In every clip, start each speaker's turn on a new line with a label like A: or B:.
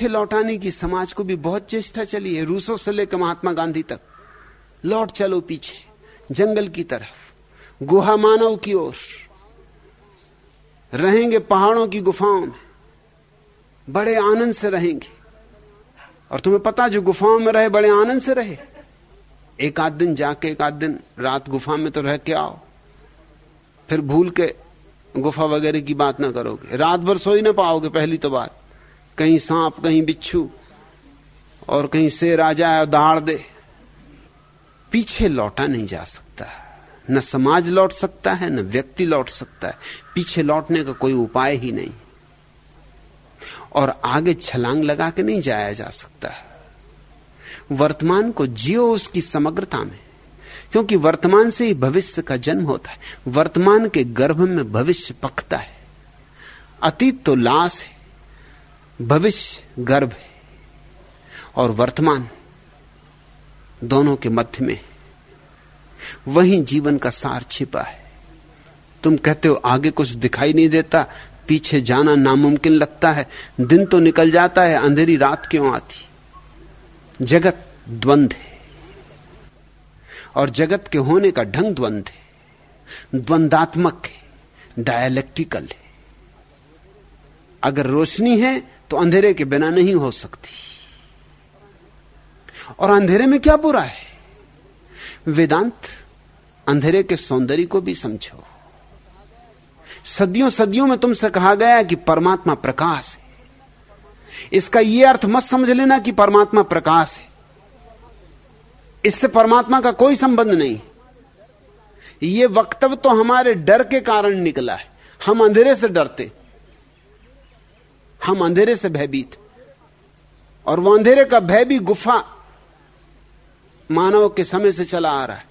A: पीछे लौटाने की समाज को भी बहुत चेष्टा चली है, रूसों से लेकर महात्मा गांधी तक। लौट चलो पीछे, जंगल की तरफ़, गुहा मानव की ओर। रहेंगे पहाड़ों की गुफाओं में, बड़े आनंद से रहेंगे। और तुम्हें पता जो गुफाओं में रहे, बड़े आनंद से रहे। एक आध दिन जाके, एक आध दिन रात गुफा में तो रह के आओ। फिर भूल के गुफा वगैरह की बात ना करोगे। रात भर सो ही ना पाओगे, पहली तो बात। कहीं सांप, कहीं बिच्छू, और कहीं शेर आ जाए दहाड़ दे। पीछे लौटा नहीं जा सकता। न समाज लौट सकता है, न व्यक्ति लौट सकता है। पीछे लौटने का कोई उपाय ही नहीं। और आगे छलांग लगा के नहीं जाया जा सकता। वर्तमान को जियो उसकी समग्रता में। क्योंकि वर्तमान से ही भविष्य का जन्म होता है। वर्तमान के गर्भ में भविष्य पकता है। अतीत तो लाश है। भविष्य, गर्भ है और वर्तमान दोनों के मध्य में वहीं जीवन का सार छिपा है। तुम कहते हो, आगे कुछ दिखाई नहीं देता, पीछे जाना नामुमकिन लगता है, दिन तो निकल जाता है, अंधेरी रात क्यों आती? जगत द्वंद है और जगत के होने का ढंग द्वंद है। द्वंदात्मक है डायलेक्टिकल है। अगर रोशनी है तो अंधेरे के बिना नहीं हो सकती। और अंधेरे में क्या बुरा है? वेदांत, अंधेरे के सौंदर्य को भी समझो। सदियों सदियों में तुमसे कहा गया कि परमात्मा प्रकाश है। इसका यह अर्थ मत समझ लेना कि परमात्मा प्रकाश है। इससे परमात्मा का कोई संबंध नहीं। यह वक्तव्य तो हमारे डर के कारण निकला है। हम अंधेरे से डरते। हम अंधेरे से भयभीत। और वो अंधेरे का भय भी गुफा मानव के समय से चला आ रहा है।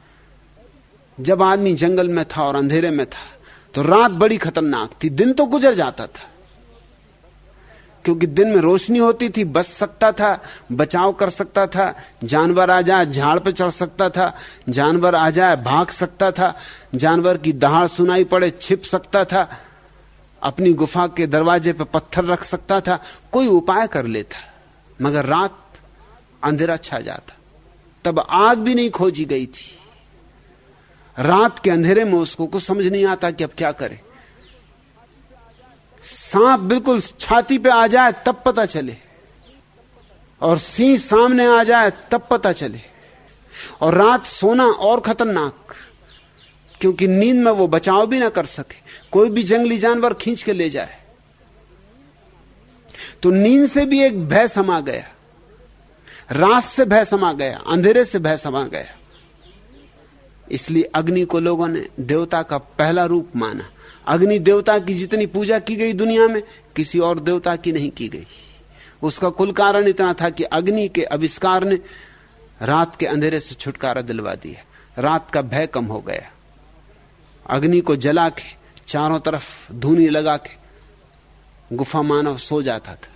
A: जब आदमी जंगल में था और अंधेरे में था तो रात बड़ी खतरनाक थी, दिन तो गुजर जाता था। क्योंकि दिन में रोशनी होती थी बच सकता था, बचाव कर सकता था, जानवर आ जाए, झाड़ पे चढ़ सकता था, जानवर आ जाए, भाग सकता था, जानवर की दहाड़ सुनाई पड़े, छिप सकता था अपनी गुफा के दरवाजे पर पत्थर रख सकता था, कोई उपाय कर लेता, मगर रात अंधेरा छा जाता। तब आग भी नहीं खोजी गई थी। रात के अंधेरे में उसको कुछ समझ नहीं आता कि अब क्या करे। सांप बिल्कुल छाती पे आ जाए, तब पता चले। और सिंह सामने आ जाए, तब पता चले। और रात सोना और खतरनाक। क्योंकि नींद में वो बचाव भी ना कर सके। कोई भी जंगली जानवर खींच के ले जाए। तो नींद से भी एक भय समा गया। रात से भय समा गया। अंधेरे से भय समा गया। इसलिए अग्नि को लोगों ने देवता का पहला रूप माना। अग्नि देवता की जितनी पूजा की गई दुनिया में, किसी और देवता की नहीं की गई। उसका कुल कारण इतना था कि अग्नि के आविष्कार ने रात के अंधेरे से छुटकारा दिलवा दिया। रात का भय कम हो गया। अग्नि को जला के, चारों तरफ़ धूनी लगा के, गुफा मानव सो जाता था।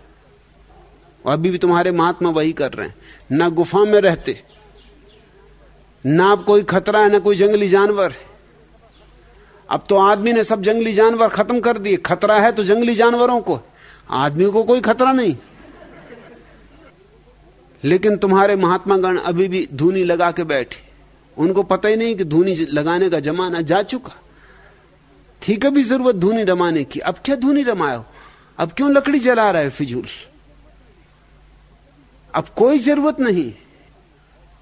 A: और अभी भी तुम्हारे महात्मा वही कर रहे हैं। ना गुफा में रहते, ना अब कोई खतरा है, ना कोई जंगली जानवर अब तो आदमी ने सब जंगली जानवर खत्म कर दिए। खतरा है तो जंगली जानवरों को आदमी को कोई खतरा नहीं। लेकिन तुम्हारे महात्मा गण अभी भी धूनी लगा के बैठे। उनको पता ही नहीं कि धूनी लगाने का जमाना जा चुका। थी कभी ज़रूरत धूनी रमाने की? अब क्या धूनी रमायो अब क्यों लकड़ी जला रहा है फिजूल? अब कोई ज़रूरत नहीं।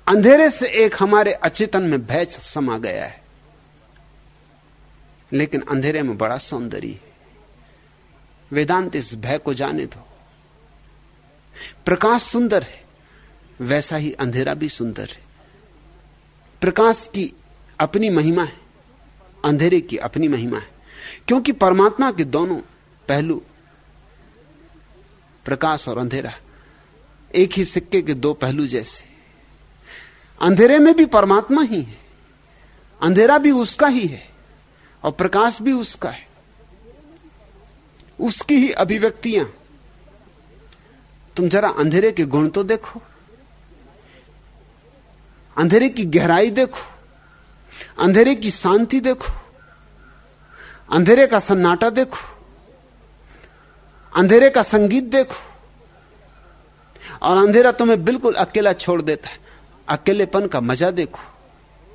A: अंधेरे से एक हमारे अचेतन में भय समा गया है। लेकिन अंधेरे में बड़ा सौंदर्य है। वेदांत इस भय को जाने दो। प्रकाश सुंदर है, वैसा ही अंधेरा भी सुंदर है। प्रकाश की अपनी महिमा है, अंधेरे की अपनी महिमा है। क्योंकि परमात्मा के दोनों पहलू प्रकाश और अंधेरा, एक ही सिक्के के दो पहलू जैसे। अंधेरे में भी परमात्मा ही है, अंधेरा भी उसका ही है, और प्रकाश भी उसका है। उसकी ही अभिव्यक्तियाँ। तुम जरा अंधेरे के गुण तो देखो। अंधेरे की गहराई देखो, अंधेरे की शांति देखो, अंधेरे का सन्नाटा देखो, अंधेरे का संगीत देखो। और अंधेरा तुम्हें बिल्कुल अकेला छोड़ देता है। अकेलेपन का मज़ा देखो,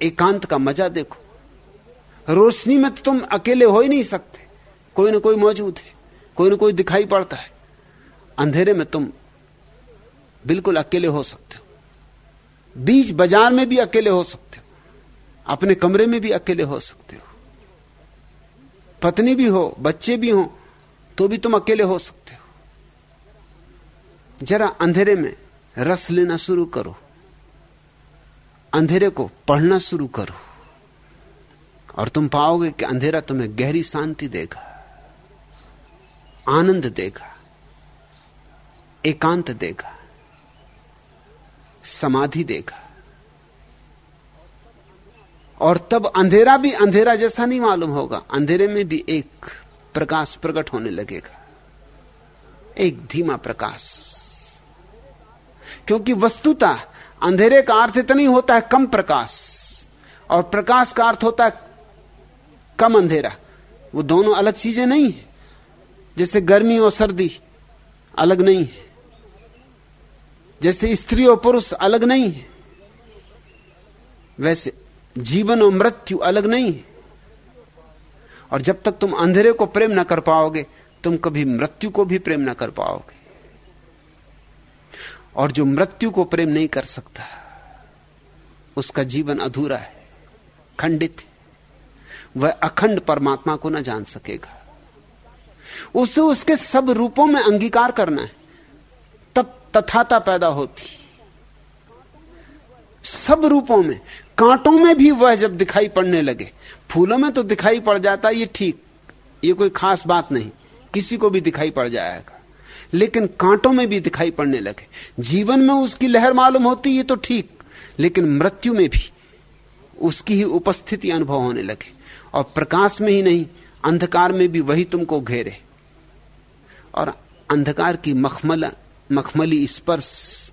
A: एकांत का मज़ा देखो। रोशनी में तो तुम अकेले हो ही नहीं सकते। कोई ना कोई मौजूद है, कोई ना कोई दिखाई पड़ता है। अंधेरे में तुम बिल्कुल अकेले हो सकते हो। बीच बाज़ार में भी अकेले हो सकते हो। अपने कमरे में भी अकेले हो सकते हो। पत्नी भी हो, बच्चे भी हो तो भी तुम अकेले हो सकते हो। जरा अंधेरे में रस लेना शुरू करो। अंधेरे को पढ़ना शुरू करो। और तुम पाओगे कि अंधेरा तुम्हें गहरी शांति देगा, आनंद देगा, एकांत देगा। समाधि देगा और तब अंधेरा भी अंधेरा जैसा नहीं मालूम होगा। अंधेरे में भी एक प्रकाश प्रकट होने लगेगा। एक धीमा प्रकाश। क्योंकि वस्तुता अंधेरे का अर्थ इतना ही होता है कम प्रकाश। और प्रकाश का अर्थ होता है कम अंधेरा। वो दोनों अलग चीज़ें नहीं है। जैसे गर्मी और सर्दी अलग नहीं है। जैसे स्त्री और पुरुष अलग नहीं है, वैसे जीवन और मृत्यु अलग नहीं है। और जब तक तुम अंधेरे को प्रेम ना कर पाओगे, तुम कभी मृत्यु को भी प्रेम ना कर पाओगे। और जो मृत्यु को प्रेम नहीं कर सकता, उसका जीवन अधूरा है, खंडित है। वह अखंड परमात्मा को ना जान सकेगा। उसे उसके सब रूपों में अंगीकार करना है। तथाता पैदा होती। सब रूपों में, कांटों में भी वह जब दिखाई पड़ने लगे, फूलों में तो दिखाई पड़ जाता, ये ठीक, ये कोई खास बात नहीं, किसी को भी दिखाई पड़ जाएगा। लेकिन कांटों में भी दिखाई पड़ने लगे। जीवन में उसकी लहर मालूम होती, ये तो ठीक, लेकिन मृत्यु में भी उसकी ही उपस्थिति अनुभव होने लगे। और प्रकाश में ही नहीं, अंधकार में भी वही तुमको घेरे। और अंधकार की मखमला मखमली स्पर्श।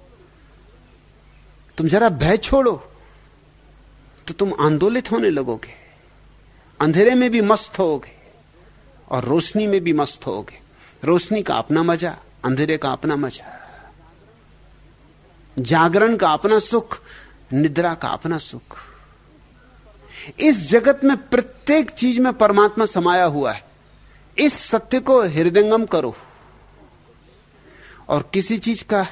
A: तुम जरा भय छोड़ो तो तुम आंदोलित होने लगोगे। अंधेरे में भी मस्त होगे और रोशनी में भी मस्त होगे। रोशनी का अपना मज़ा, अंधेरे का अपना मज़ा। जागरण का अपना सुख, निद्रा का अपना सुख। इस जगत में प्रत्येक चीज़ में परमात्मा समाया हुआ है। इस सत्य को हृदयंगम करो। और किसी चीज़ का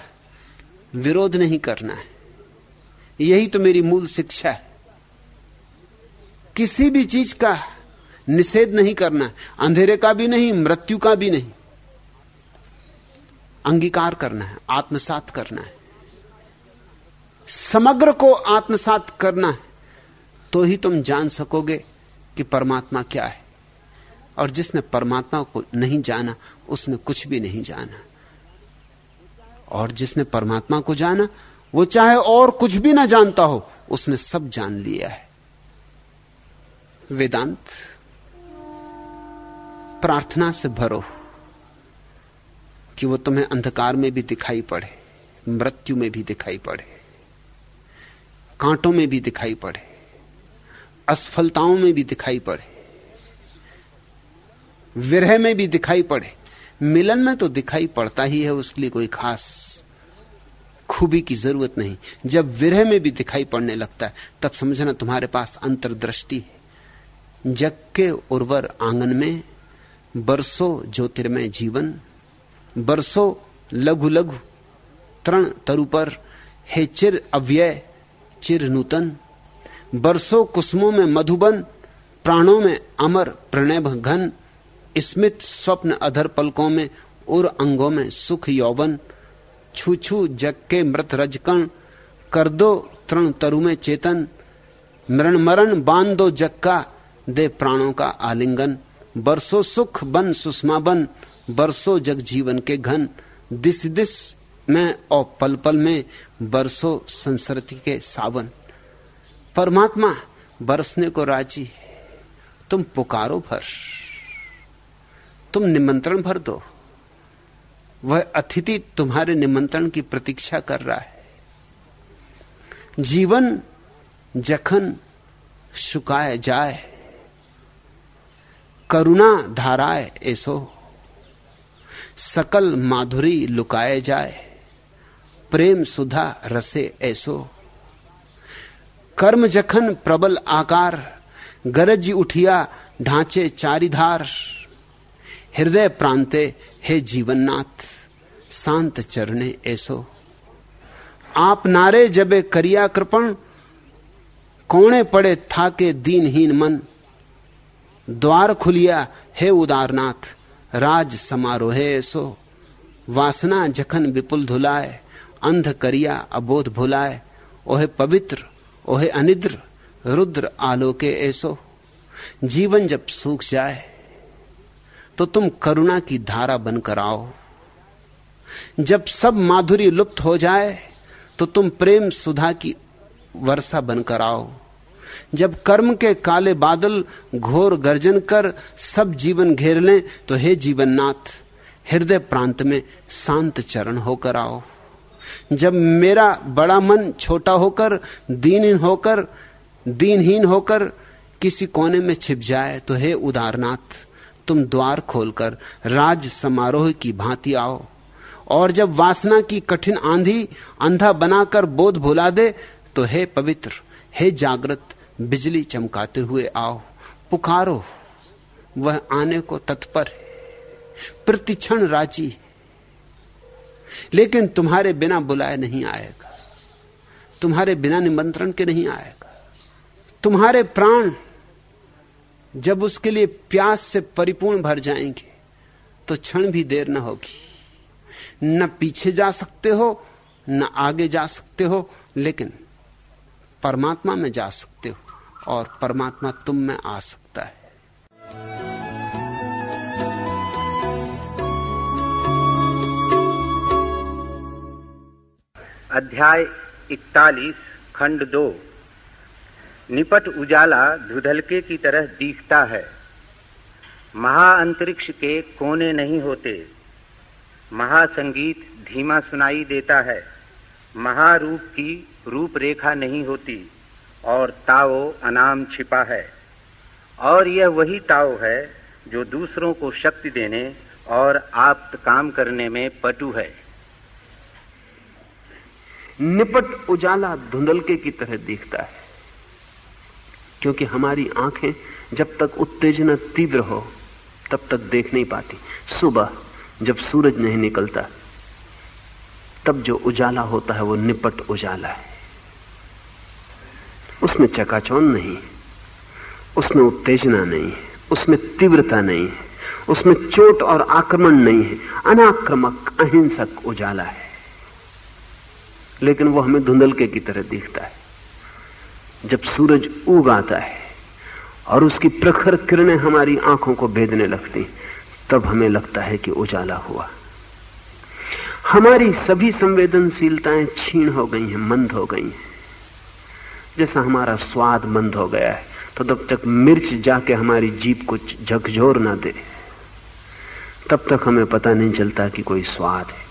A: विरोध नहीं करना है। यही तो मेरी मूल शिक्षा है। किसी भी चीज़ का निषेध नहीं करना अंधेरे का भी नहीं, मृत्यु का भी नहीं। अंगीकार करना है, आत्मसात करना है। समग्र को आत्मसात करना है तो ही तुम जान सकोगे कि परमात्मा क्या है। और जिसने परमात्मा को नहीं जाना, उसने कुछ भी नहीं जाना। और जिसने परमात्मा को जाना, वो चाहे और कुछ भी ना जानता हो, उसने सब जान लिया है। वेदांत, प्रार्थना से भरो कि वो तुम्हें अंधकार में भी दिखाई पड़े, मृत्यु में भी दिखाई पड़े, कांटों में भी दिखाई पड़े, असफलताओं में भी दिखाई पड़े, विरह में भी दिखाई पड़े मिलन में तो दिखाई पड़ता ही है, उसके लिए कोई खास खूबी की ज़रूरत नहीं। जब विरह में भी दिखाई पड़ने लगता है, तब समझना तुम्हारे पास अंतर्दृष्टि है। जग के उर्वर आँगन में, बरसो ज्योतिर्मय जीवन, बरसो लघु लघु तरण तरु पर, हे चिर अव्यय, चिर नूतन, बरसो कुसुमों में मधुबन, प्राणों में अमर प्रणय घन स्मित स्वप्न अधर पलकों में उर अंगों में सुख यौवन छू छू जग के मृत रजकण, कर दो तृण तरु में चेतन मरण मरण बाँध दो जग का दे प्राणों का आलिंगन, बरसो सुख बन सुषमा बन, बरसो जग जीवन के घन, दिस दिस में और पल पल में बरसो संसरती के सावन। परमात्मा बरसने को राज़ी, तुम पुकारो भर तुम निमंत्रण भर दो। वह अतिथि तुम्हारे निमंत्रण की प्रतीक्षा कर रहा है। जीवन जखन शुकाए जाए, करुणा धाराए ऐसो, सकल माधुरी लुकाए जाए, प्रेम सुधा रसे ऐसो। कर्म जखन प्रबल आकार, गरज उठिया ढांचे चारिधार हृदय प्रांते हे जीवननाथ, शांत चरणे ऐसो। आप नारे जबे करिया कृपण, कोणे पड़े था के दीनहीन मन। द्वार खुलिया हे उदारनाथ, राज समारोहे ऐसो। वासना जखन विपुल धुलाए, अंध करिया अबोध भुलाए, ओहे पवित्र, ओहे अनिद्र, रुद्र आलोके ऐसो। जीवन जब सूख जाए तो तुम करुणा की धारा बनकर आओ। जब सब माधुरी लुप्त हो जाए तो तुम प्रेम सुधा की वर्षा बनकर आओ। जब कर्म के काले बादल घोर गर्जन कर सब जीवन घेर लें तो हे जीवननाथ, हृदय प्रांत में शांत चरण होकर आओ। जब मेरा बड़ा मन छोटा होकर, दीनहीन होकर दीनहीन होकर किसी कोने में छिप जाए तो हे उदारनाथ तुम द्वार खोलकर राज समारोह की भांति आओ। और जब वासना की कठिन आंधी अंधा बनाकर बोध भुला दे तो हे पवित्र, हे जागृत, बिजली चमकाते हुए आओ, पुकारो। वह आने को तत्पर है, प्रतिक्षण राज़ी लेकिन तुम्हारे बिना बुलाए नहीं आएगा, तुम्हारे बिना निमंत्रण के नहीं आएगा। तुम्हारे प्राण जब उसके लिए प्यास से परिपूर्ण भर जाएँगे तो क्षण भी देर न होगी। न पीछे जा सकते हो, न आगे जा सकते हो, लेकिन परमात्मा में जा सकते हो, और परमात्मा तुम में आ सकता है।
B: अध्याय इकतालीस, खंड दो। निपट उजाला धुधलके की तरह दिखता है। महाअंतरिक्ष के कोने नहीं होते। महासंगीत धीमा सुनाई देता है। महारूप की रूपरेखा नहीं होती और ताओ अनाम छिपा है। और यह वही ताओ है जो दूसरों को शक्ति देने और आप काम करने में पटु है।
A: निपट उजाला धुंधलके की तरह दिखता है। क्योंकि हमारी आँखें जब तक उत्तेजना तीव्र हो, तब तक देख नहीं पाती। सुबह जब सूरज नहीं निकलता, तब जो उजाला होता है वो निपट उजाला है। उसमें चकाचौन नहीं उसमें उत्तेजना नहीं है, उसमें तीव्रता नहीं है, उसमें चोट और आक्रमण नहीं है। अनाक्रमक, अहिंसक उजाला है। लेकिन वो हमें धुंधलके की तरह दिखता है। जब सूरज उग आता है और उसकी प्रखर किरणें हमारी आँखों को भेदने लगती, तब हमें लगता है कि उजाला हुआ। हमारी सभी संवेदनशीलताएँ छीण हो गई हैं, मंद हो गई हैं। जैसा हमारा स्वाद मंद हो गया है तो तब तक मिर्च जाके हमारी जीप को झकझोर ना दे। तब तक हमें पता नहीं चलता कि कोई स्वाद है।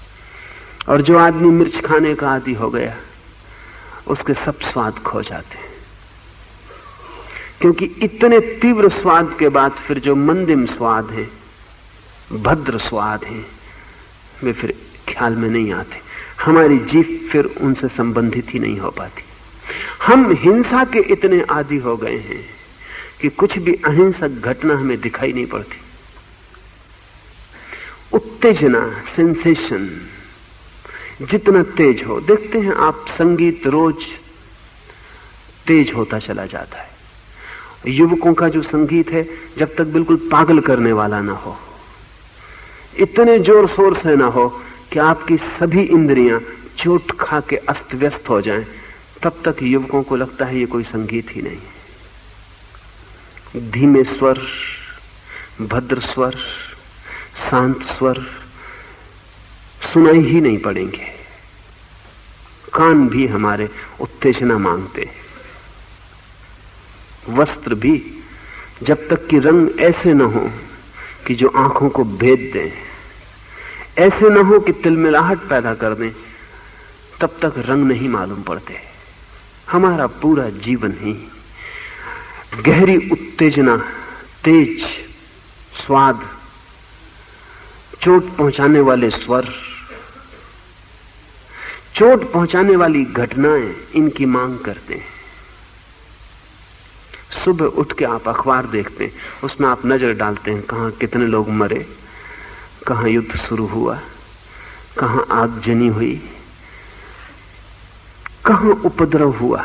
A: और जो आदमी मिर्च खाने का आदि हो गया, उसके सब स्वाद खो जाते हैं। क्योंकि इतने तीव्र स्वाद के बाद फिर जो मंदिम स्वाद है, भद्र स्वाद है, वे फिर ख्याल में नहीं आते। हमारी जीप फिर उनसे संबंधित ही नहीं हो पाती। हम हिंसा के इतने आदि हो गए हैं कि कुछ भी अहिंसक घटना हमें दिखाई नहीं पड़ती। उत्तेजना सेंसेशन जितना तेज हो, देखते हैं आप, संगीत रोज तेज होता चला जाता है। युवकों का जो संगीत है, जब तक बिल्कुल पागल करने वाला ना हो। इतने ज़ोर शोर से ना हो कि आपकी सभी इंद्रियाँ चोट खा के अस्त व्यस्त हो जाएँ, तब तक युवकों को लगता है ये कोई संगीत ही नहीं धीमे स्वर, भद्र स्वर, शांत स्वर सुनाई ही नहीं पड़ेंगे। कान भी हमारे उत्तेजना मांगते वस्त्र भी जब तक कि रंग ऐसे न हो कि जो आँखों को भेद दें। ऐसे न हो कि तिलमिलाहट पैदा कर दें, तब तक रंग नहीं मालूम पड़ते। हमारा पूरा जीवन ही गहरी उत्तेजना, तेज स्वाद, चोट पहुँचाने वाले स्वर, चोट पहुँचाने वाली घटनाएँ इनकी मांग करते हैं। सुबह उठ के आप अखबार देखते हैं, उसमें आप नज़र डालते हैं कहाँ कितने लोग मरे, कहाँ युद्ध शुरू हुआ, कहाँ आगजनी हुई, कहाँ उपद्रव हुआ,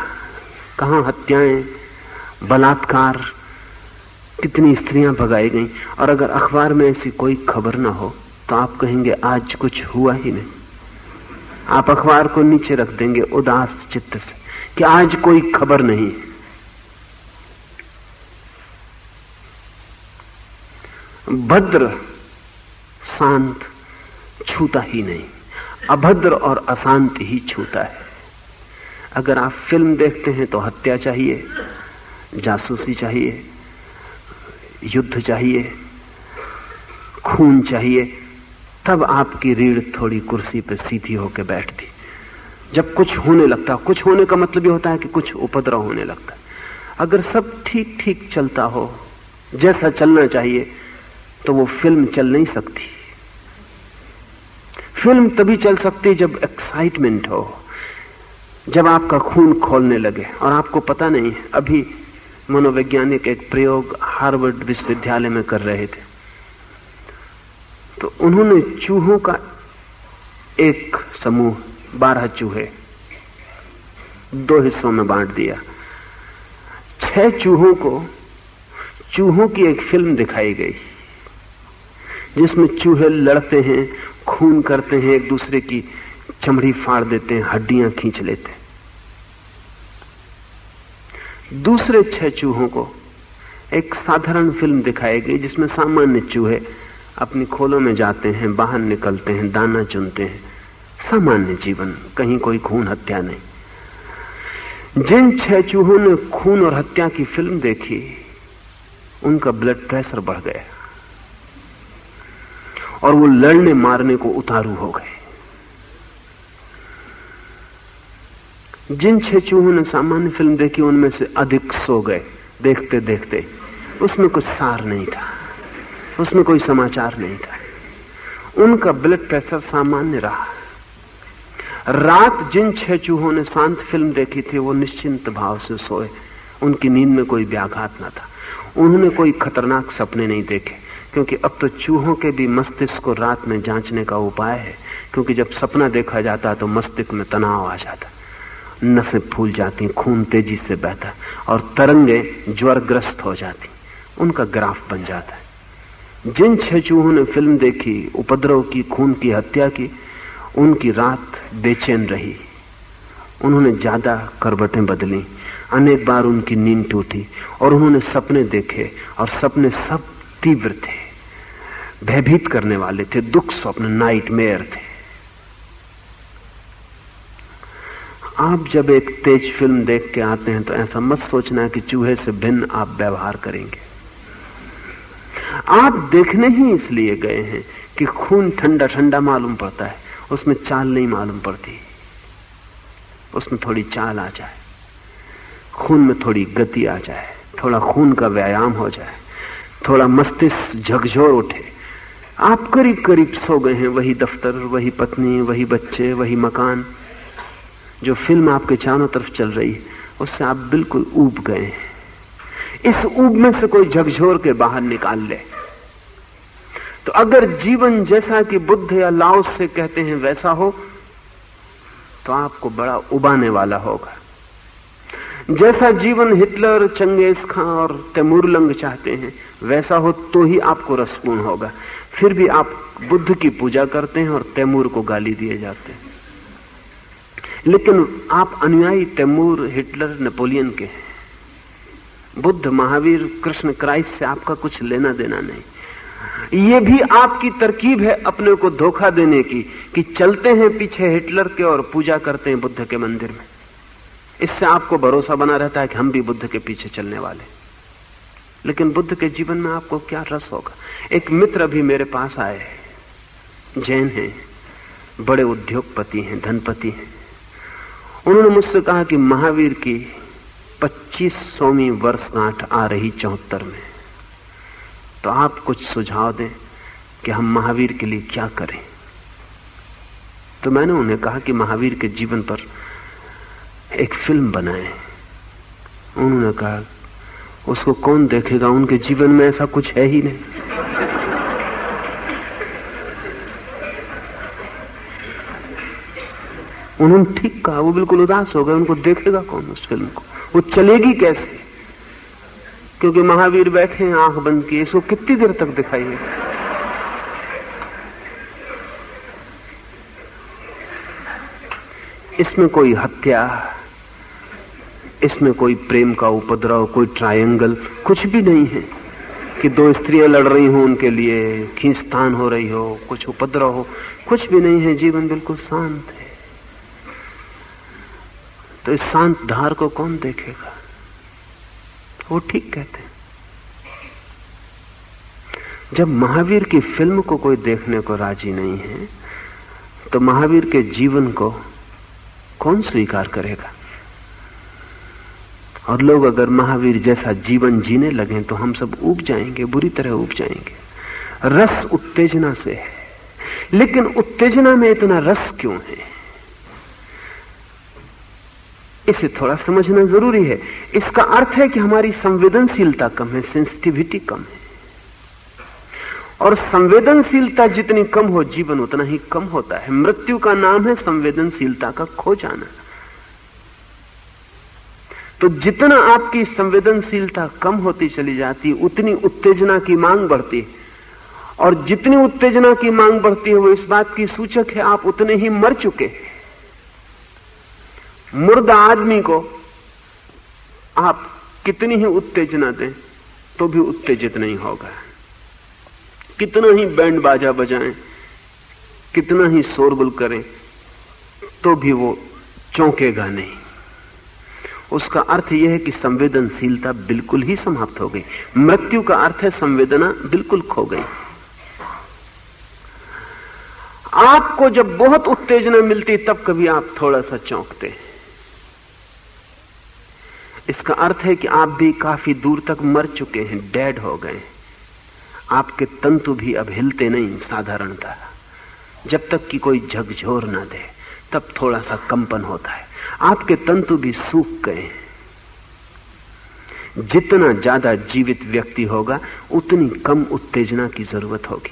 A: कहाँ हत्याएँ, बलात्कार, कितनी स्त्रियाँ भगाई गई। और अगर अखबार में ऐसी कोई खबर ना हो तो आप कहेंगे, आज कुछ हुआ ही नहीं। आप अखबार को नीचे रख देंगे उदास चित्त से कि आज कोई खबर नहीं भद्र शांत छूता ही नहीं। अभद्र और अशांत ही छूता है। अगर आप फ़िल्म देखते हैं तो हत्या चाहिए, जासूसी चाहिए, युद्ध चाहिए, खून चाहिए, तब आपकी रीढ़ थोड़ी कुर्सी पर सीधी होकर बैठती। जब कुछ होने लगता, कुछ होने का मतलब ये होता है कि कुछ उपद्रव होने लगता। अगर सब ठीक ठीक चलता हो, जैसा चलना चाहिए तो वो फ़िल्म चल नहीं सकती। फ़िल्म तभी चल सकती जब एक्साइटमेंट हो, जब आपका खून खोलने लगे। और आपको पता नहीं, अभी मनोवैज्ञानिक एक प्रयोग हार्वर्ड विश्वविद्यालय में कर रहे थे। तो उन्होंने चूहों का एक समूह, बारह चूहे, दो हिस्सों में बांट दिया। छह चूहों को, चूहों की एक फ़िल्म दिखाई गई। जिसमें चूहे लड़ते हैं, खून करते हैं, एक दूसरे की चमड़ी फाड़ देते हैं, हड्डियाँ खींच लेते हैं। दूसरे छह चूहों को एक साधारण फ़िल्म दिखाई गई, जिसमें सामान्य चूहे अपनी खोलों में जाते हैं, बाहर निकलते हैं, दाना चुनते हैं। सामान्य जीवन, कहीं कोई खून हत्या नहीं। जिन छह चूहों ने खून और हत्या की फ़िल्म देखी, उनका ब्लड प्रेशर बढ़ गया। और वो लड़ने मारने को उतारू हो गए। जिन छह चूहों ने सामान्य फ़िल्म देखी, उनमें से अधिक सो गए, देखते देखते। उसमें कुछ सार नहीं था। उसमें कोई समाचार नहीं था। उनका ब्लड प्रेशर सामान्य रहा। रात जिन छह चूहों ने शांत फ़िल्म देखी थी, वो निश्चिंत भाव से सोए। उनकी नींद में कोई व्याघात ना था। उन्होंने कोई खतरनाक सपने नहीं देखे। क्योंकि अब तो चूहों के भी मस्तिष्क को रात में जांचने का उपाय है। क्योंकि जब सपना देखा जाता तो मस्तिष्क में तनाव आ जाता। नसें फूल जाती, खून तेज़ी से बहता और तरंगे ज्वरग्रस्त हो जाती। उनका ग्राफ बन जाता है। जिन छह चूहों ने फ़िल्म देखी, उपद्रव की, खून की, हत्या की, उनकी रात बेचैन रही। उन्होंने ज़्यादा करबटें बदली। अनेक बार उनकी नींद टूटी और उन्होंने सपने देखे और सपने सब तीव्र थे। भयभीत करने वाले थे, दुख स्वप्न नाइट मेयर थे। आप जब एक तेज फ़िल्म देख के आते हैं तो ऐसा मत सोचना कि चूहे से भिन्न आप व्यवहार करेंगे। आप देखने ही इसलिए गए हैं कि खून ठंडा ठंडा मालूम पड़ता है, उसमें चाल नहीं मालूम पड़ती। उसमें थोड़ी चाल आ जाए, खून में थोड़ी गति आ जाए, थोड़ा खून का व्यायाम हो जाए, थोड़ा मस्तिष्क झकझोर उठे आप करीब करीब सो गए हैं, वही दफ्तर, वही पत्नी, वही बच्चे, वही मकान, जो फ़िल्म आपके चारों तरफ़ चल रही है, उससे आप बिल्कुल ऊब गए हैं। इस ऊब में से कोई झकझोर के बाहर निकाल ले। तो अगर जीवन जैसा कि बुद्ध या लाओस से कहते हैं वैसा हो तो आपको बड़ा उबाने वाला होगा। जैसा जीवन हिटलर, चंगेज खां और तैमूरलंग चाहते हैं, वैसा हो तो ही आपको रसपूर्ण होगा। फिर भी आप बुद्ध की पूजा करते हैं और तैमूर को गाली दिए जाते हैं। लेकिन आप अनुयायी तैमूर, हिटलर, नेपोलियन के हैं। बुद्ध, महावीर, कृष्ण, क्राइस्ट से आपका कुछ लेना देना नहीं। ये भी आपकी तरकीब है अपने को धोखा देने की कि चलते हैं पीछे हिटलर के और पूजा करते हैं बुद्ध के मंदिर में। इससे आपको भरोसा बना रहता है कि हम भी बुद्ध के पीछे चलने वाले लेकिन बुद्ध के जीवन में आपको क्या रस होगा? एक मित्र अभी मेरे पास आए जैन हैं, बड़े उद्योगपति हैं, धनपति हैं। उन्होंने मुझसे कहा कि महावीर की पच्चीस सौवीं वर्षगांठ आ रही चौहत्तर में। तो आप कुछ सुझाव दें कि हम महावीर के लिए क्या करें। तो मैंने उन्हें कहा कि महावीर के जीवन पर एक फ़िल्म बनाए। उन्होंने कहा, उसको कौन देखेगा? उनके जीवन में ऐसा कुछ है ही नहीं। उन्होंने ठीक कहा, वो बिल्कुल उदास हो गए, उनको देखेगा कौन उस फ़िल्म को? वो चलेगी कैसे? क्योंकि महावीर बैठे हैं, आँख बंद किए, इसको कितनी देर तक दिखाइए? इसमें कोई हत्या, इसमें कोई प्रेम का उपद्रव, कोई ट्रायंगल कुछ भी नहीं है। कि दो स्त्रियाँ लड़ रही हो उनके लिए, खींचतान हो रही हो, कुछ उपद्रव हो। कुछ भी नहीं है, जीवन बिल्कुल शांत है। तो इस शांत धार को कौन देखेगा? वो ठीक कहते हैं। जब महावीर की फ़िल्म को कोई देखने को राज़ी नहीं है तो महावीर के जीवन को कौन स्वीकार करेगा? और लोग अगर महावीर जैसा जीवन जीने लगे तो हम सब उब जाएँगे, बुरी तरह उब जाएँगे। रस उत्तेजना से है। लेकिन उत्तेजना में इतना रस क्यों है? इसे थोड़ा समझना ज़रूरी है। इसका अर्थ है कि हमारी संवेदनशीलता कम है सेंसिटिविटी कम है। और संवेदनशीलता जितनी कम हो, जीवन उतना ही कम होता है। मृत्यु का नाम है संवेदनशीलता का खो जाना तो जितना आपकी संवेदनशीलता कम होती चली जाती, उतनी उत्तेजना की मांग बढ़ती है। और जितनी उत्तेजना की मांग बढ़ती है, वो इस बात की सूचक है, आप उतने ही मर चुके मुर्दा आदमी को आप कितनी ही उत्तेजना दें तो भी उत्तेजित नहीं होगा। कितना ही बैंड बाजा बजाएँ, कितना ही शोरगुल करें तो भी वो चौंकेगा नहीं। उसका अर्थ यह है कि संवेदनशीलता बिल्कुल ही समाप्त हो गई। मृत्यु का अर्थ है संवेदना बिल्कुल खो गई। आपको जब बहुत उत्तेजना मिलती, तब कभी आप थोड़ा सा चौंकते। हैं इसका अर्थ है कि आप भी काफ़ी दूर तक मर चुके हैं, डेड हो गए। आपके तंतु भी अब हिलते नहीं साधारणता। जब तक कि कोई झकझोर ना दे, तब थोड़ा सा कंपन होता है। आपके तंतु भी सूख गए हैं। जितना ज़्यादा जीवित व्यक्ति होगा, उतनी कम उत्तेजना की ज़रूरत होगी।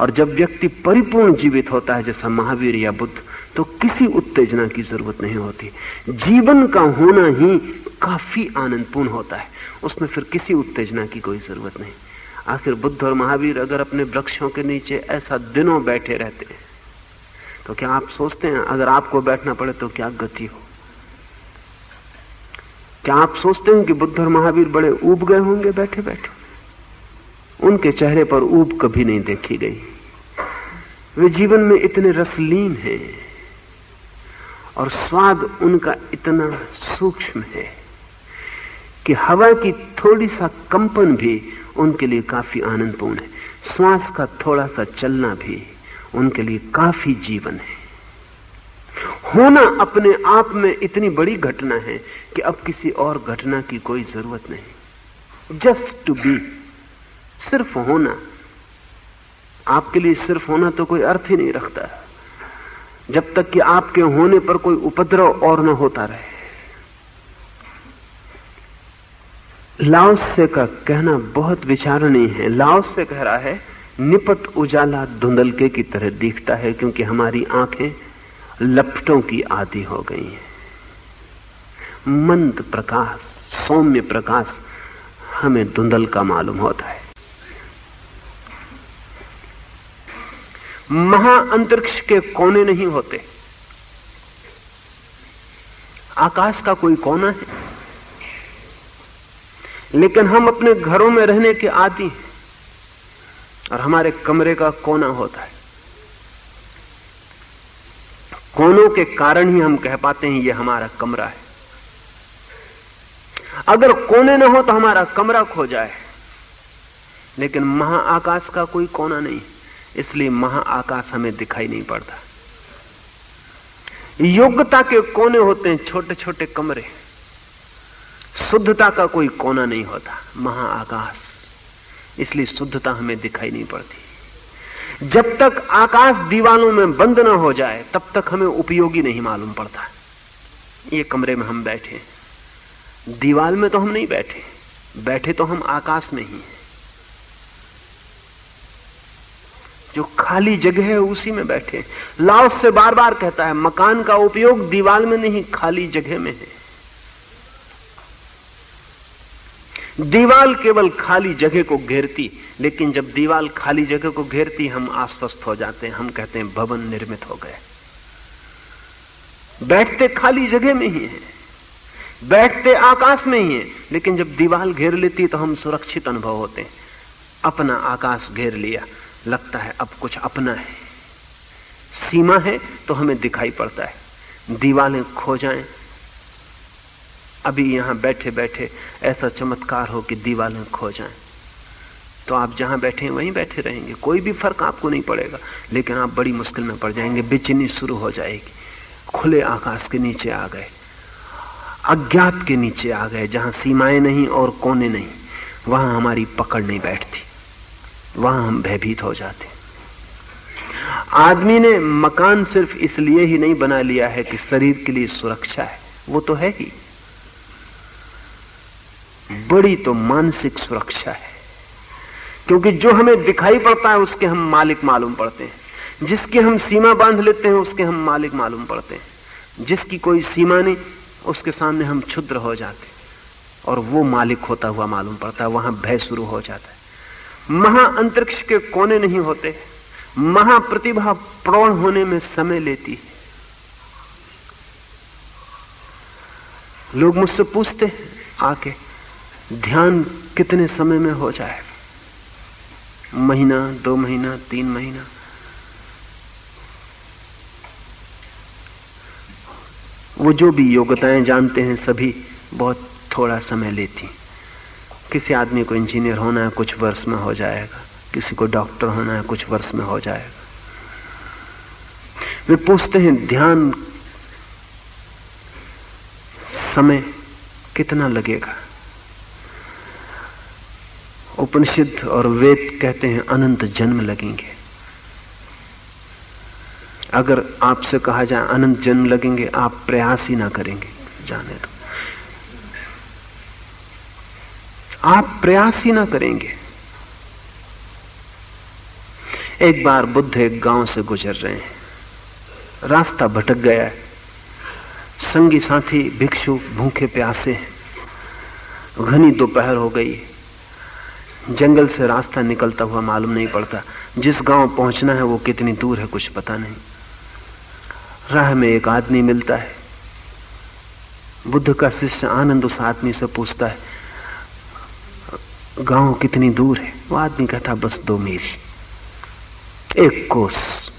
A: और जब व्यक्ति परिपूर्ण जीवित होता है, जैसा महावीर या बुद्ध तो किसी उत्तेजना की ज़रूरत नहीं होती। जीवन का होना ही काफ़ी आनंदपूर्ण होता है। उसमें फिर किसी उत्तेजना की कोई ज़रूरत नहीं। आखिर बुद्ध और महावीर अगर अपने वृक्षों के नीचे ऐसा दिनों बैठे रहते हैं तो क्या आप सोचते हैं, अगर आपको बैठना पड़े तो क्या गति हो? क्या आप सोचते हैं कि बुद्ध और महावीर बड़े ऊब गए होंगे बैठे बैठे उनके चेहरे पर ऊब कभी नहीं देखी गई। वे जीवन में इतने रसलीन हैं और स्वाद उनका इतना सूक्ष्म है कि हवा की थोड़ी सा कंपन भी उनके लिए काफ़ी आनंदपूर्ण है। श्वास का थोड़ा सा चलना भी उनके लिए काफ़ी जीवन है। होना अपने आप में इतनी बड़ी घटना है कि अब किसी और घटना की कोई ज़रूरत नहीं। जस्ट टू बी सिर्फ़ होना। आपके लिए सिर्फ़ होना तो कोई अर्थ ही नहीं रखता। जब तक कि आपके होने पर कोई उपद्रव और न होता रहे। लाओस से का कहना बहुत विचारणीय है। लाओस से कह रहा है निपट उजाला धुंधलके की तरह दिखता है क्योंकि हमारी आँखें लपटों की आदि हो गई हैं। मंद प्रकाश, सौम्य प्रकाश हमें धुंधल का मालूम होता है। महाअंतरिक्ष के कोने नहीं होते। आकाश का कोई कोना है। लेकिन हम अपने घरों में रहने के आदि हैं। और हमारे कमरे का कोना होता है। कोनों के कारण ही हम कह पाते हैं ये हमारा कमरा है। अगर कोने ना हो तो हमारा कमरा खो जाए। लेकिन महाआकाश का कोई कोना नहीं, इसलिए महाआकाश हमें दिखाई नहीं पड़ता। योग्यता के कोने होते हैं छोटे छोटे कमरे। शुद्धता का कोई कोना नहीं होता, महाआकाश। इसलिए शुद्धता हमें दिखाई नहीं पड़ती। जब तक आकाश दीवालों में बंद ना हो जाए, तब तक हमें उपयोगी नहीं मालूम पड़ता। ये कमरे में हम बैठे दीवाल में तो हम नहीं बैठे। बैठे तो हम आकाश में ही हैं। जो खाली जगह है, उसी में बैठे लाओस से बार बार कहता है, मकान का उपयोग दीवाल में नहीं, खाली जगह में है। दीवाल केवल खाली जगह को घेरती, लेकिन जब दीवाल खाली जगह को घेरती, हम आश्वस्त हो जाते हैं, हम कहते हैं, भवन निर्मित हो गए। बैठते खाली जगह में ही है, बैठते आकाश में ही है, लेकिन जब दीवाल घेर लेती तो हम सुरक्षित अनुभव होते हैं। अपना आकाश घेर लिया, लगता है अब कुछ अपना है। सीमा है तो हमें दिखाई पड़ता है। दीवालें खो जाएँ अभी यहाँ बैठे बैठे ऐसा चमत्कार हो कि दीवालें खो जाएँ। तो आप जहाँ बैठे हैं, वहीं बैठे रहेंगे। कोई भी फ़र्क आपको नहीं पड़ेगा। लेकिन आप बड़ी मुश्किल में पड़ जाएँगे। बेचैनी शुरू हो जाएगी। खुले आकाश के नीचे आ गए। अज्ञात के नीचे आ गए, जहाँ सीमाएँ नहीं और कोने नहीं। वहाँ हमारी पकड़ नहीं बैठती। वहाँ हम भयभीत हो जाते। आदमी ने मकान सिर्फ़ इसलिए ही नहीं बना लिया है कि शरीर के लिए सुरक्षा है। वो तो है ही। बड़ी तो मानसिक सुरक्षा है। क्योंकि जो हमें दिखाई पड़ता है, उसके हम मालिक मालूम पड़ते हैं। जिसके हम सीमा बाँध लेते हैं, उसके हम मालिक मालूम पड़ते हैं। जिसकी कोई सीमा नहीं, उसके सामने हम क्षुद्र हो जाते और वो मालिक होता हुआ मालूम पड़ता है, वहाँ भय शुरू हो जाता है। महाअंतरिक्ष के कोने नहीं होते महाप्रतिभा प्रौढ़ होने में समय लेती है। लोग मुझसे पूछते हैं आके ध्यान कितने समय में हो जाएगा? महीना, दो महीना, तीन महीना? वो जो भी योग्यताएँ जानते हैं, सभी बहुत थोड़ा समय लेती किसी आदमी को इंजीनियर होना है, कुछ वर्ष में हो जाएगा। किसी को डॉक्टर होना है, कुछ वर्ष में हो जाएगा। वे पूछते हैं, ध्यान समय कितना लगेगा? उपनिषद और वेद कहते हैं अनंत जन्म लगेंगे। अगर आपसे कहा जाए अनंत जन्म लगेंगे, आप प्रयास ही ना करेंगे जाने दो आप प्रयास ही ना करेंगे। एक बार बुद्ध एक गाँव से गुजर रहे हैं। रास्ता भटक गया है। संगी साथी भिक्षु भूखे प्यासे हैं। घनी दोपहर हो गई जंगल से रास्ता निकलता हुआ मालूम नहीं पड़ता। जिस गाँव पहुँचना है वो कितनी दूर है कुछ पता नहीं। राह में एक आदमी मिलता है। बुद्ध का शिष्य आनंद उस आदमी से पूछता है, गाँव कितनी दूर है? वो आदमी कहता, बस दो मील। एक कोस।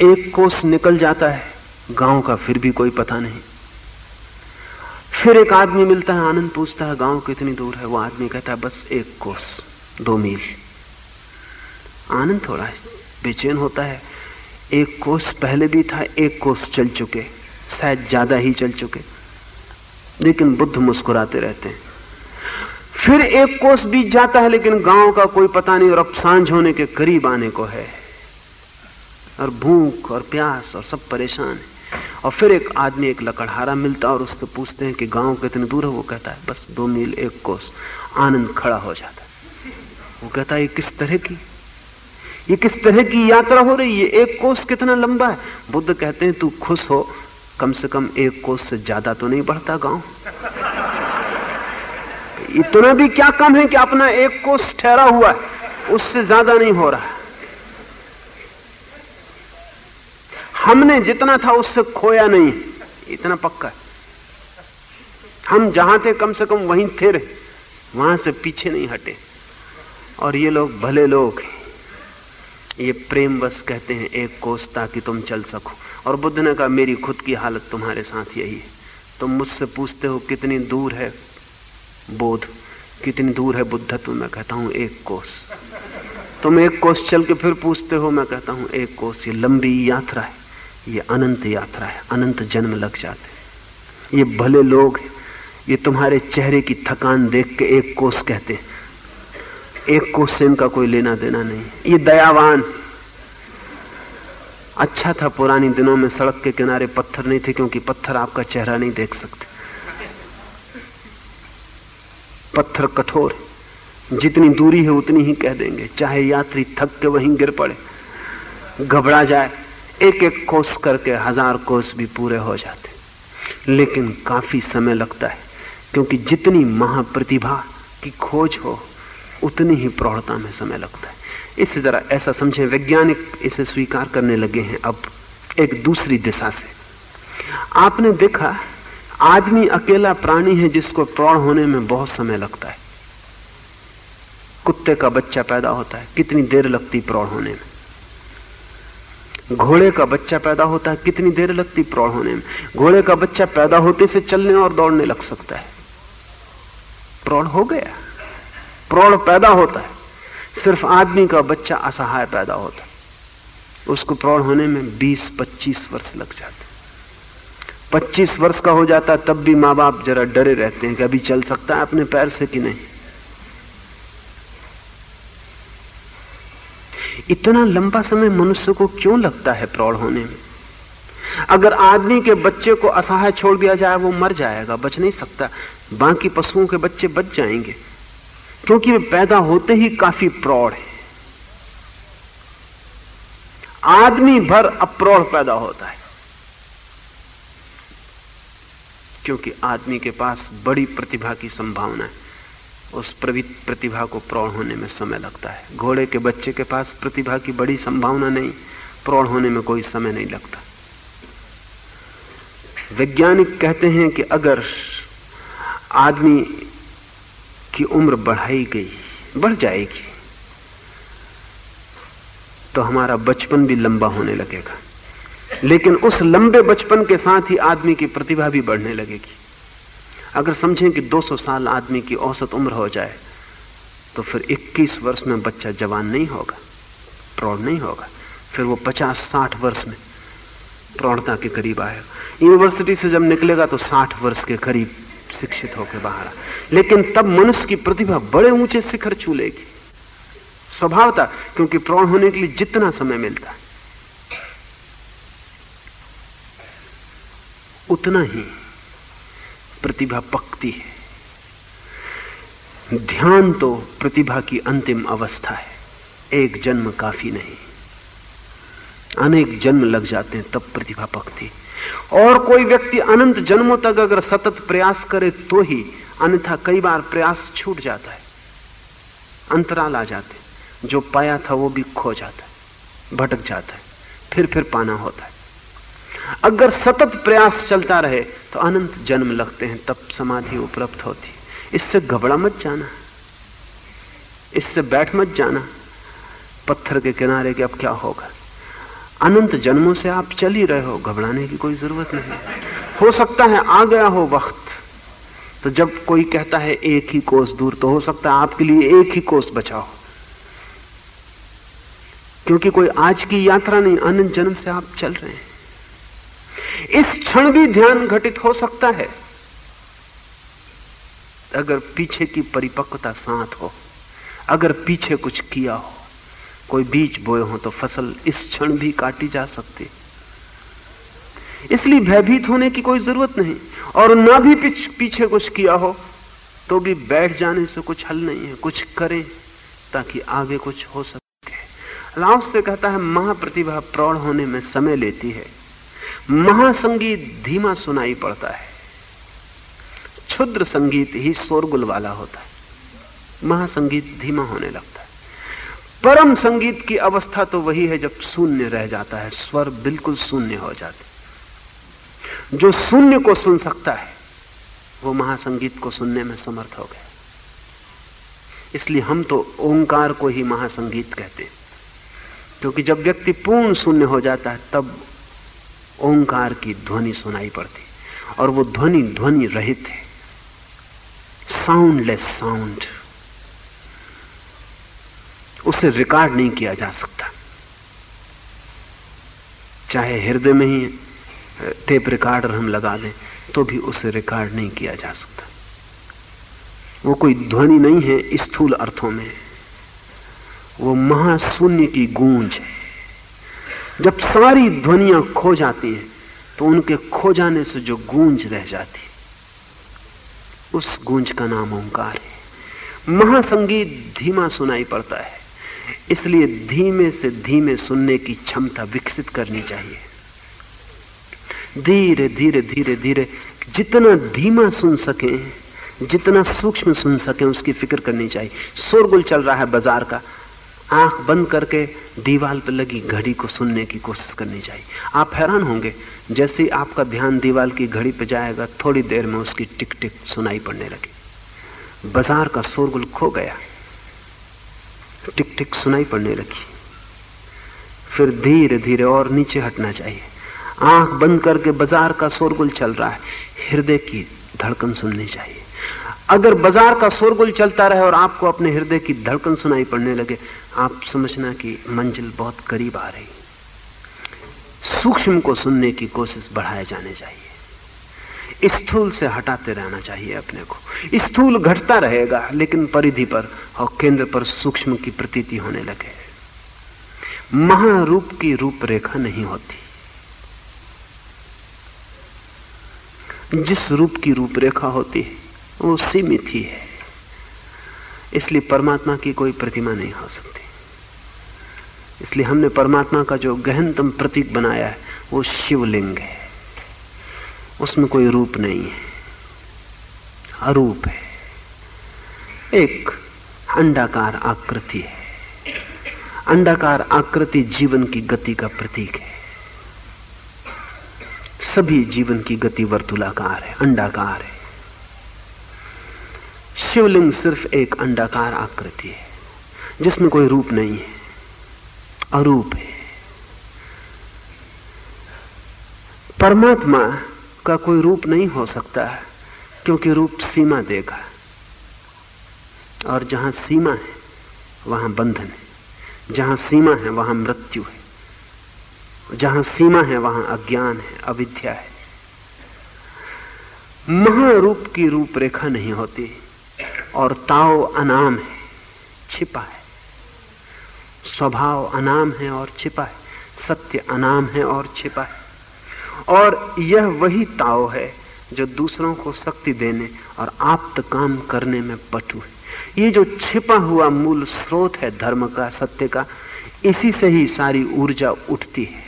A: एक कोस निकल जाता है। गाँव का फिर भी कोई पता नहीं। फिर एक आदमी मिलता है, आनंद पूछता है, गाँव कितनी दूर है? वो आदमी कहता है, बस एक कोस, दो मील। आनंद थोड़ा बेचैन होता है। एक कोस पहले भी था, एक कोस चल चुके, शायद ज़्यादा ही चल चुके। लेकिन बुद्ध मुस्कुराते रहते हैं। फिर एक कोस बीत जाता है, लेकिन गाँव का कोई पता नहीं, और अब साँझ होने के करीब आने को है। और भूख, और प्यास, और सब परेशान है। और फिर एक आदमी, एक लकड़हारा मिलता और उससे पूछते हैं कि गाँव कितने दूर है? वो कहता है, बस दो मील, एक कोस, आनंद खड़ा हो जाता है। वो कहता है किस तरह की? ये किस तरह की यात्रा हो रही है? एक कोस कितना लंबा है? बुद्ध कहते हैं, तू खुश हो, कम से कम एक कोस से ज़्यादा तो नहीं बढ़ता गाँव। इतना भी क्या कम है कि अपना एक कोस ठहरा हुआ है, उससे ज़्यादा नहीं हो रहा हमने जितना था उससे खोया नहीं। इतना पक्का हम जहाँ थे, कम से कम वहीं थे रहे। वहाँ से पीछे नहीं हटे। और ये लोग भले लोग ये प्रेम बस कहते हैं, एक कोस ताकि तुम चल सको। और बुद्ध ने कहा, मेरी खुद की हालत तुम्हारे साथ यही है। तुम मुझसे पूछते हो, कितनी दूर है बोध? कितनी दूर है बुद्धत्व? मैं कहता हूँ, एक कोस। तुम एक कोस चल के फिर पूछते हो, मैं कहता हूँ, एक कोस। ये लंबी यात्रा है। ये अनंत यात्रा है, अनंत जन्म लग जाते ये भले लोग ये तुम्हारे चेहरे की थकान देख के एक कोस कहते एक कोस से इनका कोई लेना देना नहीं। ये दयावान। अच्छा था पुरानी दिनों में सड़क के किनारे पत्थर नहीं थे, क्योंकि पत्थर आपका चेहरा नहीं देख सकते। पत्थर कठोर जितनी दूरी है, उतनी ही कह देंगे। चाहे यात्री थक के वहीं गिर पड़े, घबरा जाए एक एक कोस करके हज़ार कोस भी पूरे हो जाते लेकिन काफ़ी समय लगता है, क्योंकि जितनी महाप्रतिभा की खोज हो, उतनी ही प्रौढ़ता में समय लगता है। इसी तरह ऐसा समझे, वैज्ञानिक इसे स्वीकार करने लगे हैं अब एक दूसरी दिशा से। आपने देखा, आदमी अकेला प्राणी है जिसको प्रौढ़ होने में बहुत समय लगता है। कुत्ते का बच्चा पैदा होता है, कितनी देर लगती प्रौढ़ होने में? घोड़े का बच्चा पैदा होता है, कितनी देर लगती प्रौढ़ होने में? घोड़े का बच्चा पैदा होते से चलने और दौड़ने लग सकता है। प्रौढ़ हो गया। प्रौढ़ पैदा होता है। सिर्फ़ आदमी का बच्चा असहाय पैदा होता है। उसको प्रौढ़ होने में 20-25 वर्ष लग जाते 25 वर्ष का हो जाता तब भी माँ बाप जरा डरे रहते हैं कि अभी चल सकता है अपने पैर से कि नहीं। इतना लंबा समय मनुष्य को क्यों लगता है प्रौढ़ होने में? अगर आदमी के बच्चे को असहाय छोड़ दिया जाए, वो मर जाएगा, बच नहीं सकता। बाकी पशुओं के बच्चे बच जाएँगे। क्योंकि वे पैदा होते ही काफ़ी प्रौढ़ है। आदमी भर अप्रौढ़ पैदा होता है। क्योंकि आदमी के पास बड़ी प्रतिभा की संभावना है। उस प्रतिभा को प्रौढ़ होने में समय लगता है। घोड़े के बच्चे के पास प्रतिभा की बड़ी संभावना नहीं, प्रौढ़ होने में कोई समय नहीं लगता। वैज्ञानिक कहते हैं कि अगर आदमी की उम्र बढ़ाई गई, बढ़ जाएगी तो हमारा बचपन भी लंबा होने लगेगा। लेकिन उस लंबे बचपन के साथ ही आदमी की प्रतिभा भी बढ़ने लगेगी। अगर समझें कि 200 साल आदमी की औसत उम्र हो जाए तो फिर 21 वर्ष में बच्चा जवान नहीं होगा, प्रौढ़ नहीं होगा। फिर वो 50-60 वर्ष में प्रौढ़ता के करीब आएगा। यूनिवर्सिटी से जब निकलेगा तो 60 वर्ष के करीब शिक्षित होकर बाहर लेकिन तब मनुष्य की प्रतिभा बड़े ऊँचे शिखर छू लेगी स्वभावता, क्योंकि प्रौढ़ होने के लिए जितना समय मिलता है, उतना ही प्रतिभा पकती है। ध्यान तो प्रतिभा की अंतिम अवस्था है। एक जन्म काफ़ी नहीं। अनेक जन्म लग जाते हैं, तब प्रतिभा पकती। और कोई व्यक्ति अनंत जन्मों तक अगर सतत प्रयास करे तो ही अन्यथा कई बार प्रयास छूट जाता है। अंतराल आ जाते जो पाया था वो भी खो जाता है, भटक जाता है फिर फिर पाना होता है। अगर सतत प्रयास चलता रहे तो अनंत जन्म लगते हैं, तब समाधि उपलब्ध होती। इससे घबरा मत जाना। इससे बैठ मत जाना। पत्थर के किनारे के अब क्या होगा? अनंत जन्मों से आप चल ही रहे हो, घबराने की कोई ज़रूरत नहीं। हो सकता है आ गया हो वक्त तो जब कोई कहता है एक ही कोस दूर तो हो सकता है आपके लिए एक ही कोस बचाओ क्योंकि कोई आज की यात्रा नहीं, अनंत जन्म से आप चल रहे हैं। इस क्षण भी ध्यान घटित हो सकता है। अगर पीछे की परिपक्वता साथ हो, अगर पीछे कुछ किया हो, कोई बीज बोए हो तो फ़सल इस क्षण भी काटी जा सकती। इसलिए भयभीत होने की कोई ज़रूरत नहीं, और ना भी पीछे कुछ किया हो तो भी बैठ जाने से कुछ हल नहीं है, कुछ करें, ताकि आगे कुछ हो सके। लाओ से कहता है, महाप्रतिभा प्रौढ़ होने में समय लेती है। महासंगीत धीमा सुनाई पड़ता है। क्षुद्र संगीत ही शोरगुल वाला होता है। महासंगीत धीमा होने लगता है। परम संगीत की अवस्था तो वही है जब शून्य रह जाता है, स्वर बिल्कुल शून्य हो जाते जो शून्य को सुन सकता है, वो महासंगीत को सुनने में समर्थ हो गया। इसलिए हम तो ओंकार को ही महासंगीत कहते हैं। क्योंकि जब व्यक्ति पूर्ण शून्य हो जाता है, तब ओंकार की ध्वनि सुनाई पड़ती। और वो ध्वनि ध्वनि रहित है। साउंडलेस साउंड उसे रिकॉर्ड नहीं किया जा सकता। चाहे हृदय में ही टेप रिकॉर्डर हम लगा दें तो भी उसे रिकॉर्ड नहीं किया जा सकता। वो कोई ध्वनि नहीं है स्थूल अर्थों में। वो महाशून्य की गूंज है। जब सारी ध्वनियाँ खो जाती हैं तो उनके खो जाने से जो गूंज रह जाती उस गूंज का नाम ओंकार है। महासंगीत धीमा सुनाई पड़ता है, इसलिए धीमे से धीमे सुनने की क्षमता विकसित करनी चाहिए। धीरे धीरे धीरे धीरे, जितना धीमा सुन सके, जितना सूक्ष्म सुन सके, उसकी फ़िक्र करनी चाहिए। शोरगुल चल रहा है बाज़ार का आँख बंद करके दीवाल पर लगी घड़ी को सुनने की कोशिश करनी चाहिए आप हैरान होंगे, जैसे ही आपका ध्यान दीवाल की घड़ी पर जाएगा, थोड़ी देर में उसकी टिक टिक सुनाई पड़ने लगी। बाज़ार का शोरगुल खो गया। टिक टिक सुनाई पड़ने लगी। फिर धीरे धीरे और नीचे हटना चाहिए। आँख बंद करके बाज़ार का शोरगुल चल रहा है। हृदय की धड़कन सुननी चाहिए। अगर बाज़ार का शोरगुल चलता रहे और आपको अपने हृदय की धड़कन सुनाई पड़ने लगे, आप समझना कि मंजिल बहुत करीब आ रही। सूक्ष्म को सुनने की कोशिश बढ़ाए जाने चाहिए। स्थूल से हटाते रहना चाहिए अपने को। स्थूल घटता रहेगा, लेकिन परिधि पर और केंद्र पर सूक्ष्म की प्रतीति होने लगे। महारूप की रूपरेखा नहीं होती। जिस रूप की रूपरेखा होती है वो सीमित ही है। इसलिए परमात्मा की कोई प्रतिमा नहीं हो सकती। इसलिए हमने परमात्मा का जो गहनतम प्रतीक बनाया है, वो शिवलिंग है। उसमें कोई रूप नहीं है। अरूप है। एक अंडाकार आकृति है। अंडाकार आकृति जीवन की गति का प्रतीक है। सभी जीवन की गति वर्तुलाकार है, अंडाकार है। शिवलिंग सिर्फ़ एक अंडाकार आकृति है, जिसमें कोई रूप नहीं है, अरूप है। परमात्मा का कोई रूप नहीं हो सकता है क्योंकि रूप सीमा देगा, और जहाँ सीमा है, वहाँ बंधन है, जहाँ सीमा है, वहाँ मृत्यु है, जहाँ सीमा है, वहाँ अज्ञान है, अविद्या है। महारूप की रूपरेखा नहीं होती। और ताओ अनाम है, छिपा है। स्वभाव अनाम है और छिपा है, सत्य अनाम है और छिपा है। और यह वही ताओ है जो दूसरों को शक्ति देने और आप्त काम करने में पटु है। ये जो छिपा हुआ मूल स्रोत है धर्म का, सत्य का, इसी से ही सारी ऊर्जा उठती है।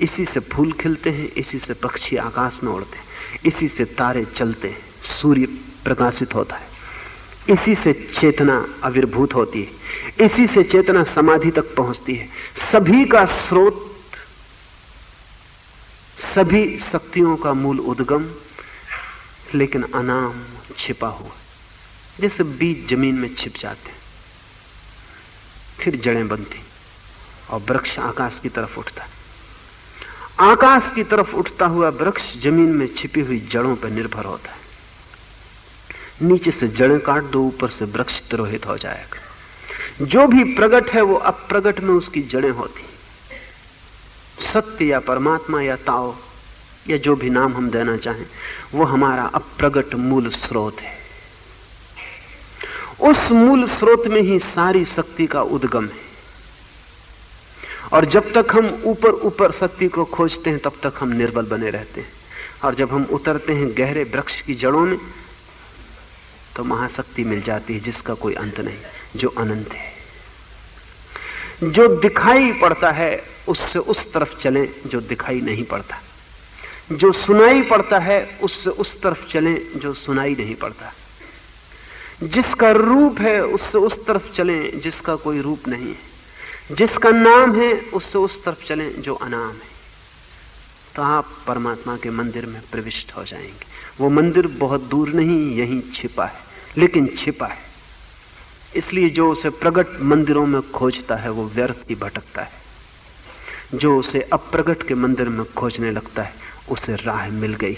A: इसी से फूल खिलते हैं, इसी से पक्षी आकाश में उड़ते हैं, इसी से तारे चलते हैं, सूर्य प्रकाशित होता है। इसी से चेतना आविर्भूत होती है। इसी से चेतना समाधि तक पहुँचती है। सभी का स्रोत, सभी शक्तियों का मूल उद्गम, लेकिन अनाम छिपा हुआ। जैसे बीज ज़मीन में छिप जाते हैं, फिर जड़ें बनती और वृक्ष आकाश की तरफ़ उठता आकाश की तरफ़ उठता हुआ वृक्ष ज़मीन में छिपी हुई जड़ों पर निर्भर होता है। नीचे से जड़ें काट दो, ऊपर से वृक्ष तिरोहित हो जाएगा। जो भी प्रगट है, वो अप्रगट में उसकी जड़ें होती सत्य या परमात्मा या ताओ, या जो भी नाम हम देना चाहें, वो हमारा अप्रगट मूल स्रोत है। उस मूल स्रोत में ही सारी शक्ति का उद्गम है। और जब तक हम ऊपर ऊपर शक्ति को खोजते हैं, तब तक हम निर्बल बने रहते हैं। और जब हम उतरते हैं गहरे वृक्ष की जड़ों में तो महाशक्ति मिल जाती है, जिसका कोई अंत नहीं, जो अनंत है। जो दिखाई पड़ता है, उससे उस तरफ़ चलें, जो दिखाई नहीं पड़ता। जो सुनाई पड़ता है, उससे उस तरफ़ चलें, जो सुनाई नहीं पड़ता। जिसका रूप है, उससे उस तरफ़ चलें, जिसका कोई रूप नहीं है। जिसका नाम है, उससे उस तरफ़ चलें, जो अनाम है। तो आप परमात्मा के मंदिर में प्रविष्ट हो जाएँगे। वो मंदिर बहुत दूर नहीं, यहीं छिपा है, लेकिन छिपा है। इसलिए जो उसे प्रगट मंदिरों में खोजता है, वो व्यर्थ ही भटकता है। जो उसे अप्रगट के मंदिर में खोजने लगता है, उसे राह मिल गई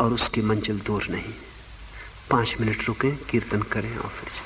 A: और उसकी मंजिल दूर नहीं। पाँच मिनट रुके, कीर्तन करें और फिर